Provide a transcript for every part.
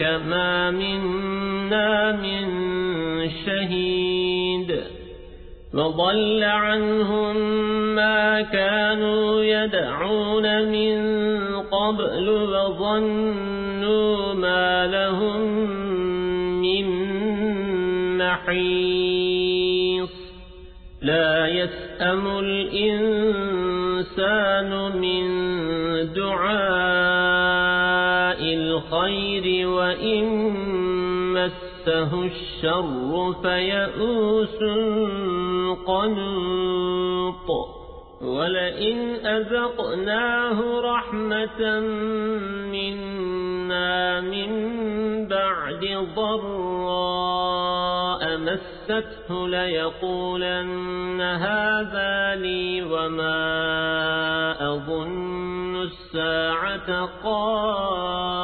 آذناك ما منا من شهيد وضل عنهم ما كانوا يدعون من قبل وظنوا ما لهم من محيص لا يسأم الإنسان من دعاء الخير وإن مسه الشر فيئوس قنوط ولئن أذقناه رحمة منا من بعد ضراء مسته ليقولن هذا لي وما أظن الساعة قائمة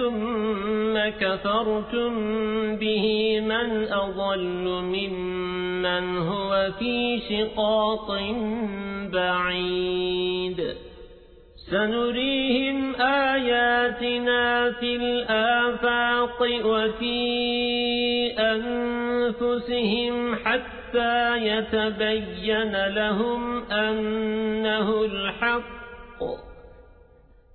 كفرتم به من أضل ممن هو في شقاق بعيد. سنريهم آياتنا في الآفاق وفي أنفسهم حتى يتبين لهم أنه الحق.